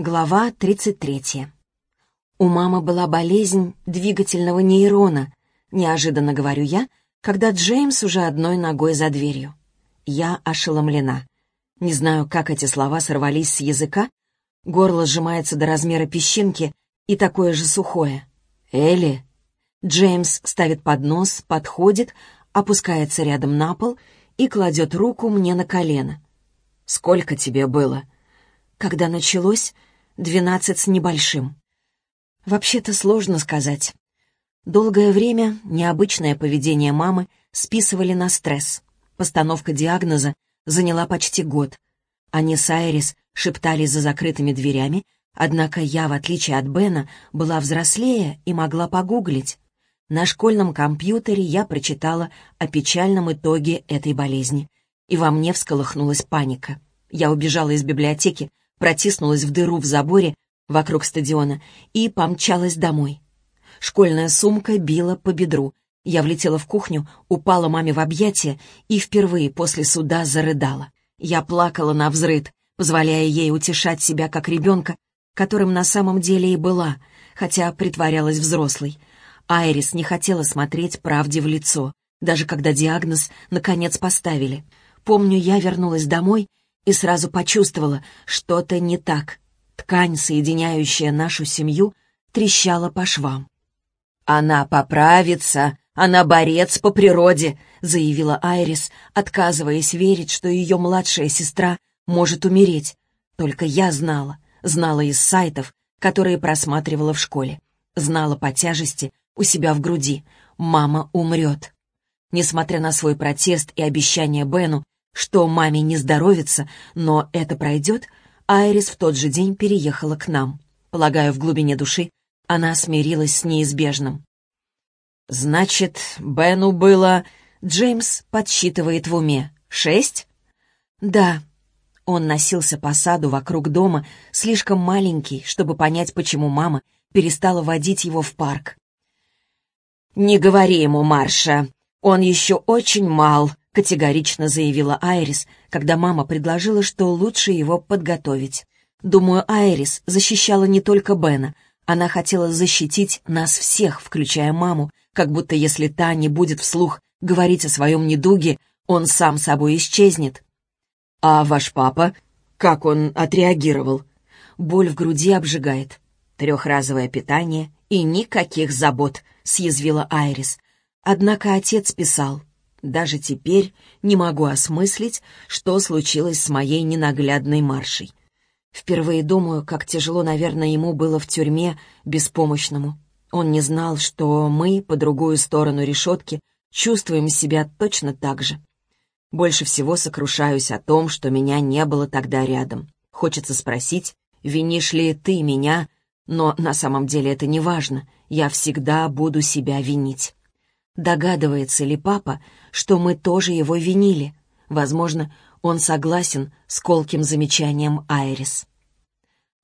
Глава 33. У мамы была болезнь двигательного нейрона, неожиданно говорю я, когда Джеймс уже одной ногой за дверью. Я ошеломлена. Не знаю, как эти слова сорвались с языка. Горло сжимается до размера песчинки и такое же сухое. «Элли?» Джеймс ставит поднос, подходит, опускается рядом на пол и кладет руку мне на колено. «Сколько тебе было?» Когда началось, двенадцать с небольшим. Вообще-то сложно сказать. Долгое время необычное поведение мамы списывали на стресс. Постановка диагноза заняла почти год. Они с Айрис шептались за закрытыми дверями, однако я, в отличие от Бена, была взрослее и могла погуглить. На школьном компьютере я прочитала о печальном итоге этой болезни, и во мне всколыхнулась паника. Я убежала из библиотеки, протиснулась в дыру в заборе вокруг стадиона и помчалась домой. Школьная сумка била по бедру. Я влетела в кухню, упала маме в объятия и впервые после суда зарыдала. Я плакала на взрыд, позволяя ей утешать себя как ребенка, которым на самом деле и была, хотя притворялась взрослой. Айрис не хотела смотреть правде в лицо, даже когда диагноз наконец поставили. Помню, я вернулась домой и сразу почувствовала, что-то не так. Ткань, соединяющая нашу семью, трещала по швам. «Она поправится, она борец по природе», — заявила Айрис, отказываясь верить, что ее младшая сестра может умереть. Только я знала, знала из сайтов, которые просматривала в школе. Знала по тяжести у себя в груди. Мама умрет. Несмотря на свой протест и обещание Бену, что маме не здоровится, но это пройдет, Айрис в тот же день переехала к нам. Полагаю, в глубине души она смирилась с неизбежным. «Значит, Бену было...» Джеймс подсчитывает в уме. «Шесть?» «Да». Он носился по саду вокруг дома, слишком маленький, чтобы понять, почему мама перестала водить его в парк. «Не говори ему, Марша. Он еще очень мал категорично заявила Айрис, когда мама предложила, что лучше его подготовить. Думаю, Айрис защищала не только Бена. Она хотела защитить нас всех, включая маму, как будто если та не будет вслух говорить о своем недуге, он сам собой исчезнет. «А ваш папа? Как он отреагировал?» Боль в груди обжигает. Трехразовое питание и никаких забот, съязвила Айрис. Однако отец писал, даже теперь не могу осмыслить, что случилось с моей ненаглядной Маршей. Впервые думаю, как тяжело, наверное, ему было в тюрьме беспомощному. Он не знал, что мы, по другую сторону решетки, чувствуем себя точно так же. Больше всего сокрушаюсь о том, что меня не было тогда рядом. Хочется спросить, винишь ли ты меня, но на самом деле это не важно. Я всегда буду себя винить. Догадывается ли папа, что мы тоже его винили? Возможно, он согласен с колким замечанием Айрис.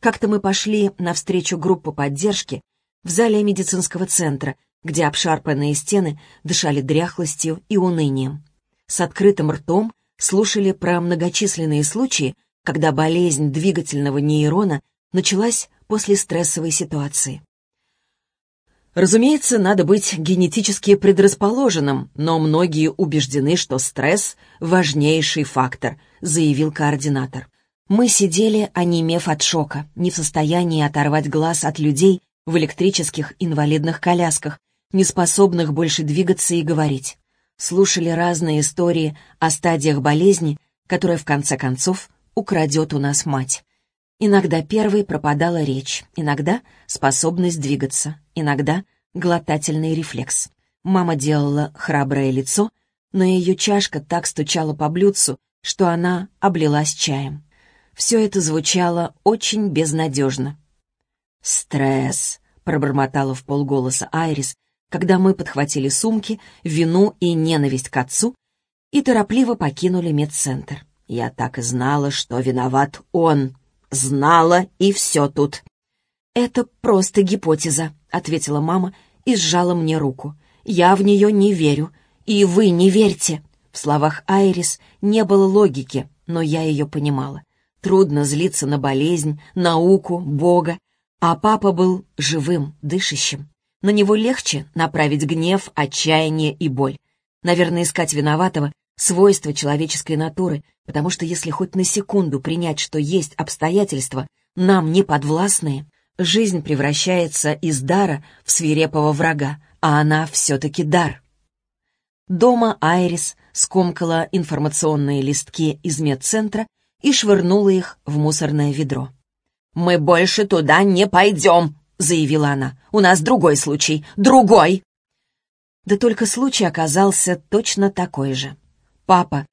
Как-то мы пошли навстречу группу поддержки в зале медицинского центра, где обшарпанные стены дышали дряхлостью и унынием. С открытым ртом слушали про многочисленные случаи, когда болезнь двигательного нейрона началась после стрессовой ситуации. Разумеется, надо быть генетически предрасположенным, но многие убеждены, что стресс — важнейший фактор, заявил координатор. Мы сидели, онемев от шока, не в состоянии оторвать глаз от людей в электрических инвалидных колясках, не способных больше двигаться и говорить. Слушали разные истории о стадиях болезни, которая в конце концов украдет у нас мать. Иногда первой пропадала речь, иногда способность двигаться, иногда глотательный рефлекс. Мама делала храброе лицо, но ее чашка так стучала по блюдцу, что она облилась чаем. Все это звучало очень безнадежно. «Стресс», — пробормотала в полголоса Айрис, когда мы подхватили сумки, вину и ненависть к отцу и торопливо покинули медцентр. Я так и знала, что виноват он. Знала, и все тут. «Это просто гипотеза», — ответила мама и сжала мне руку. «Я в нее не верю, и вы не верьте». В словах Айрис не было логики, но я ее понимала. Трудно злиться на болезнь, науку, Бога. А папа был живым, дышащим. На него легче направить гнев, отчаяние и боль. Наверное, искать виноватого — свойство человеческой натуры, потому что если хоть на секунду принять, что есть обстоятельства, нам не подвластные, жизнь превращается из дара в свирепого врага, а она все-таки дар. Дома Айрис скомкала информационные листки из медцентра и швырнула их в мусорное ведро. «Мы больше туда не пойдем», — заявила она. «У нас другой случай. Другой!» Да только случай оказался точно такой же. Папа.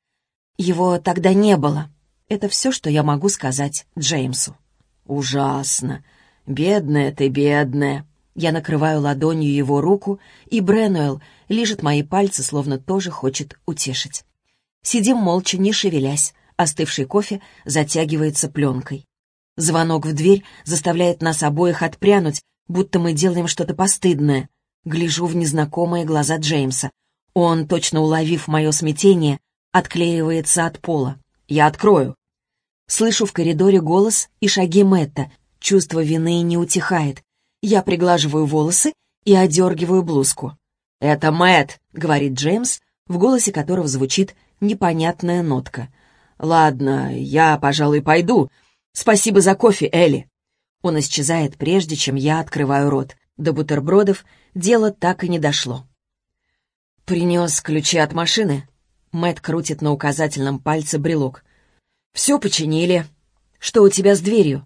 Его тогда не было. Это все, что я могу сказать Джеймсу. «Ужасно. Бедная ты, бедная». Я накрываю ладонью его руку, и Бренуэлл лижет мои пальцы, словно тоже хочет утешить. Сидим молча, не шевелясь. Остывший кофе затягивается пленкой. Звонок в дверь заставляет нас обоих отпрянуть, будто мы делаем что-то постыдное. Гляжу в незнакомые глаза Джеймса. Он, точно уловив мое смятение, отклеивается от пола. «Я открою». Слышу в коридоре голос и шаги Мэтта. Чувство вины не утихает. Я приглаживаю волосы и одергиваю блузку. «Это Мэтт», — говорит Джеймс, в голосе которого звучит непонятная нотка. «Ладно, я, пожалуй, пойду. Спасибо за кофе, Элли». Он исчезает, прежде чем я открываю рот. До бутербродов дело так и не дошло. «Принес ключи от машины?» Мэт крутит на указательном пальце брелок. «Все починили. Что у тебя с дверью?»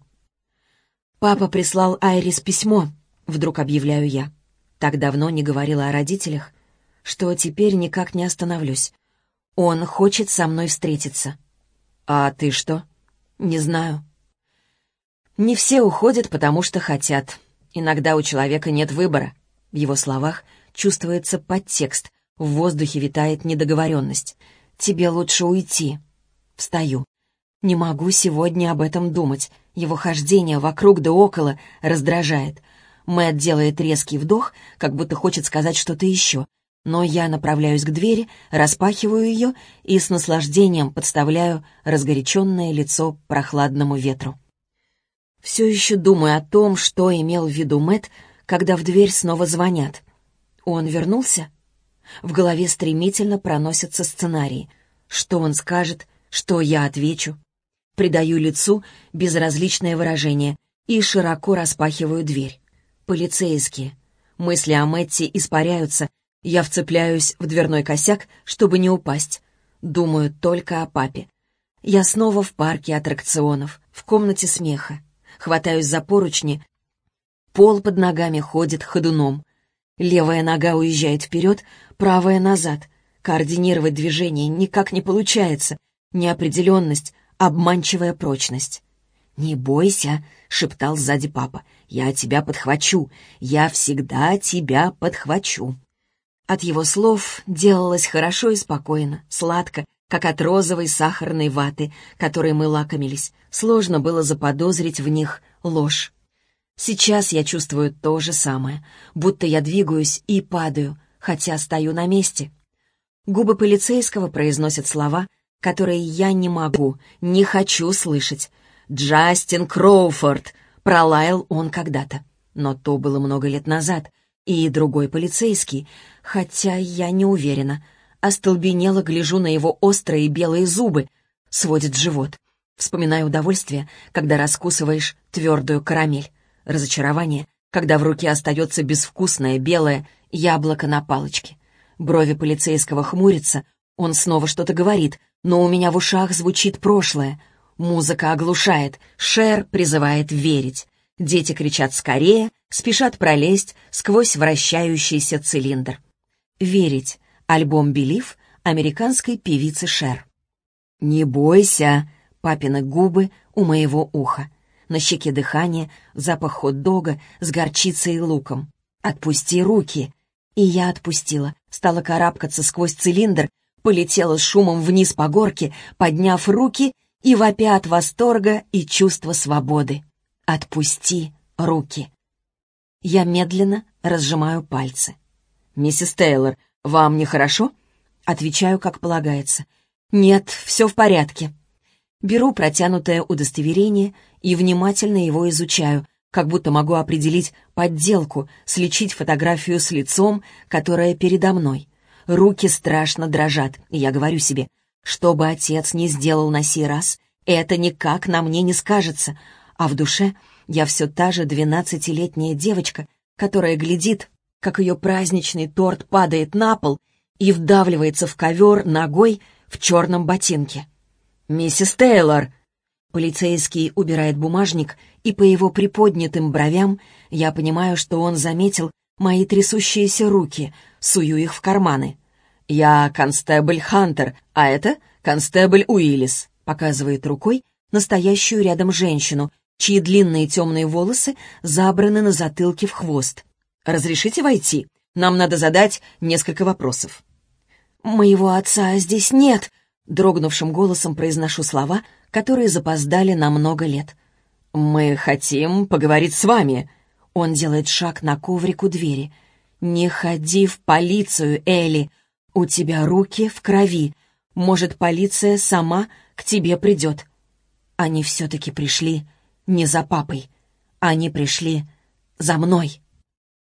«Папа прислал Айрис письмо», — вдруг объявляю я. Так давно не говорила о родителях, что теперь никак не остановлюсь. Он хочет со мной встретиться. «А ты что?» «Не знаю». «Не все уходят, потому что хотят. Иногда у человека нет выбора». В его словах чувствуется подтекст, в воздухе витает недоговоренность. «Тебе лучше уйти». Встаю. Не могу сегодня об этом думать. Его хождение вокруг да около раздражает. Мэтт делает резкий вдох, как будто хочет сказать что-то еще. Но я направляюсь к двери, распахиваю ее и с наслаждением подставляю разгоряченное лицо прохладному ветру. Все еще думаю о том, что имел в виду Мэтт, когда в дверь снова звонят. Он вернулся? В голове стремительно проносятся сценарии. Что он скажет, что я отвечу. Придаю лицу безразличное выражение и широко распахиваю дверь. Полицейские. Мысли о Мэтти испаряются. Я вцепляюсь в дверной косяк, чтобы не упасть. Думаю только о папе. Я снова в парке аттракционов, в комнате смеха. Хватаюсь за поручни. Пол под ногами ходит ходуном. Левая нога уезжает вперед, правая назад. Координировать движение никак не получается. Неопределенность, обманчивая прочность. «Не бойся», — шептал сзади папа. «Я тебя подхвачу. Я всегда тебя подхвачу». От его слов делалось хорошо и спокойно, сладко, как от розовой сахарной ваты, которой мы лакомились. Сложно было заподозрить в них ложь. Сейчас я чувствую то же самое, будто я двигаюсь и падаю, хотя стою на месте. Губы полицейского произносят слова, которые я не могу, не хочу слышать. «Джастин Кроуфорд!» — пролаял он когда-то. Но то было много лет назад. И другой полицейский, хотя я не уверена. Остолбенело гляжу на его острые белые зубы. Сводит живот. Вспоминаю удовольствие, когда раскусываешь твердую карамель разочарование, когда в руке остается безвкусное белое яблоко на палочке. Брови полицейского хмурятся, он снова что-то говорит, но у меня в ушах звучит прошлое. Музыка оглушает, Шер призывает верить. Дети кричат «скорее», спешат пролезть сквозь вращающийся цилиндр. «Верить» — альбом «Белив» американской певицы Шер. «Не бойся», — папины губы у моего уха. На щеке дыхание, запах хот-дога с горчицей и луком. «Отпусти руки!» И я отпустила, стала карабкаться сквозь цилиндр, полетела с шумом вниз по горке, подняв руки и вопя от восторга и чувства свободы. «Отпусти руки!» Я медленно разжимаю пальцы. «Миссис Тейлор, вам нехорошо?» Отвечаю, как полагается. «Нет, все в порядке». Беру протянутое удостоверение и внимательно его изучаю, как будто могу определить подделку, сличить фотографию с лицом, которое передо мной. Руки страшно дрожат, и я говорю себе, что бы отец не сделал на сей раз, это никак на мне не скажется, а в душе я все та же двенадцатилетняя девочка, которая глядит, как ее праздничный торт падает на пол и вдавливается в ковер ногой в черном ботинке. «Миссис Тейлор!» Полицейский убирает бумажник, и по его приподнятым бровям я понимаю, что он заметил мои трясущиеся руки, сую их в карманы. «Я констебль Хантер, а это констебль Уиллис», показывает рукой настоящую рядом женщину, чьи длинные темные волосы забраны на затылке в хвост. «Разрешите войти? Нам надо задать несколько вопросов». «Моего отца здесь нет», — дрогнувшим голосом произношу слова, которые запоздали на много лет. «Мы хотим поговорить с вами». Он делает шаг на коврик у двери. «Не ходи в полицию, Элли. У тебя руки в крови. Может, полиция сама к тебе придет». Они все-таки пришли не за папой. Они пришли за мной.